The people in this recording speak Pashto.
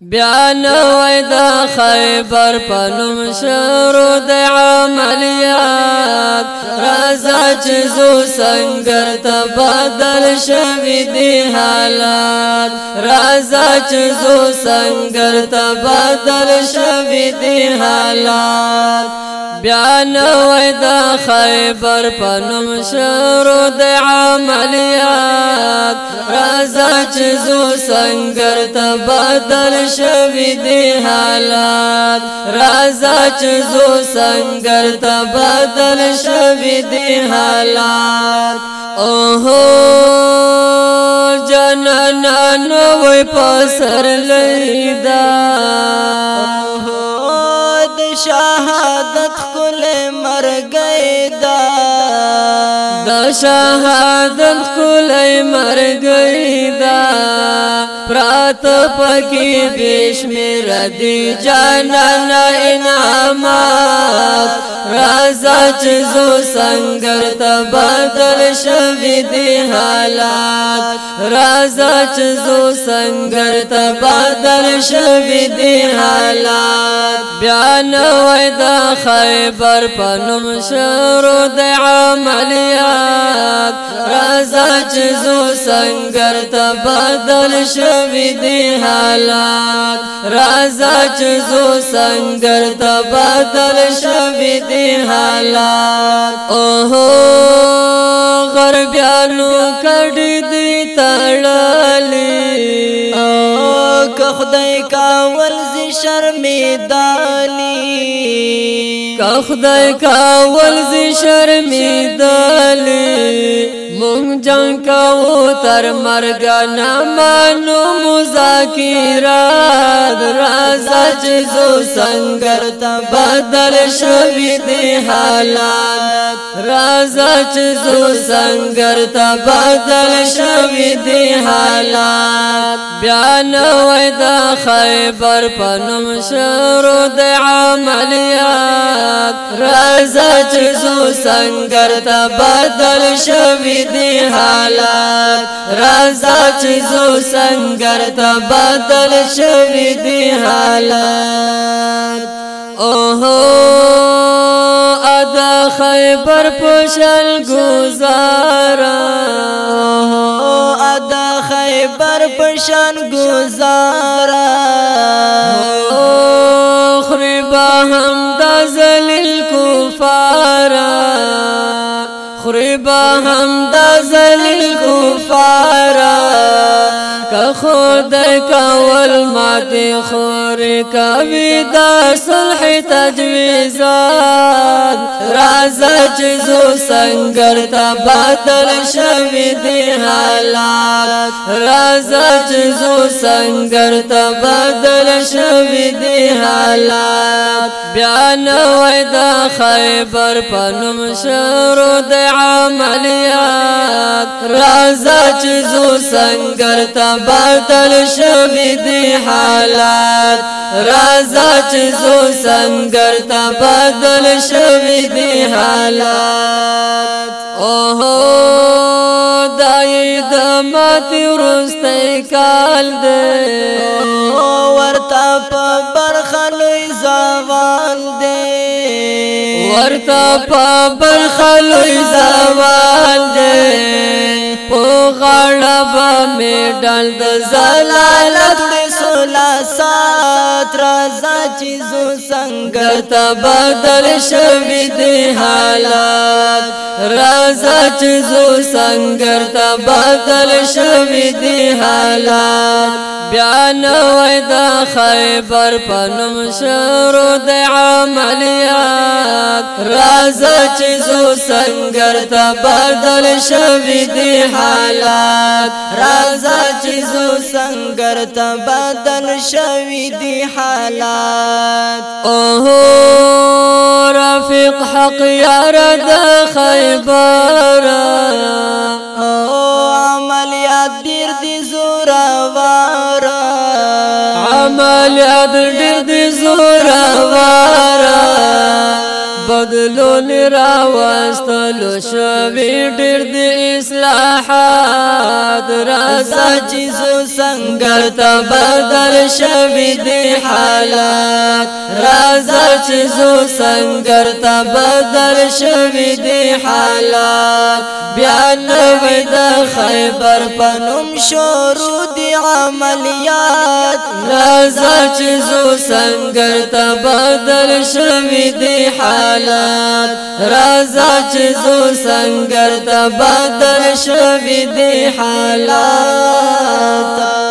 بیا نوای دا خیبر پنوم شروع د عملیات رازا چیزو سنگر تبادل شوی دی حالات رازا چیزو سنگر تبادل شوی دی حالات بیا نوای دا خیبر پنوم شروع د عملیات رازا چیزو سنگر تبادل شوی دی حالات رازا چزو سنگر تبادل شوی دی حالات اوهو جنانا نوی پسر لیدا اوهو د شهادت کل مرگئی دا د شهادت کل مرگئی دا پرات پکی دیش میرا دی جانان انعامات رازا چیزو سنگر تبادل شوی دی حالات رازا چیزو سنگر تبادل شوی دی حالات بیان ویدا خیبر پنم شروع دی عملیات چیزو سنگر تبادل شوی دی حالات رازا چیزو سنگر تبادل شوی دی حالات اوہو غربیانو کڑی دی تڑالی او که خدای کاول زی شرمیدانی که خدای کاول زی شرمیدانی مونږ جنگ کوو تر مرګ نه مانو مذاکره درازه چې زو څنګه ته بدل شوي دي حالات رازه چې زو څنګه ته بدل شوي دي حالات بیا نو د خیبر پنوم شروع د عملیات رازه چې زو څنګه ته بدل شوي دی حالات رازا چیزو سنگر تبادل شوی دی حالات اوهو ادا خیبر پوشل گزارا ادا خیبر پشن گزارا خریبا هم دا زلیل کفارا با هم دا خود کول ما دی خور کوي دا صلح تجویزات راز چیزو سنگر تا باطل شوی دی حالات راز چیزو سنگر تا باطل شوی دی حالات بیان وای دا خیبر پنم شروع د عملیات راز چیزو سنگر تا باطل بدل شوی دی حالات رازا چې زو سنگر تا بدل شوی دی حالات اوه دای د مات ورسته کال دې ورته په ورته په برخلوي زوال دې په غړب مې ډل د زلالت سات رازا چیزو سنگر تا بدل شوی دی حالات رازا چیزو سنگر تا بدل شوی دی حالات بیا نوې د خیبر پنوم شروع د عملیات راز چې زو سنگر ته بدل شوی دی حالات راز چې زو سنگر ته بدل شوی دی حالات اوه رفیق حق یار د خیبر او عملیات ډیر دی زورا وا عاد ډېر دې زور وارا بدلو لرا واستلو شوي ډېر دې اصلاحات راځه چې زو څنګه تبدل شوي دې حالات راځه چې زو څنګه تبدل شوي دې حالات بیا نو د خیبر پنوم شروع دي عملیات لازا چیزو سنگر تا بدل شوی دی حالات رازا چیزو سنگر تا بدل شوی دی حالات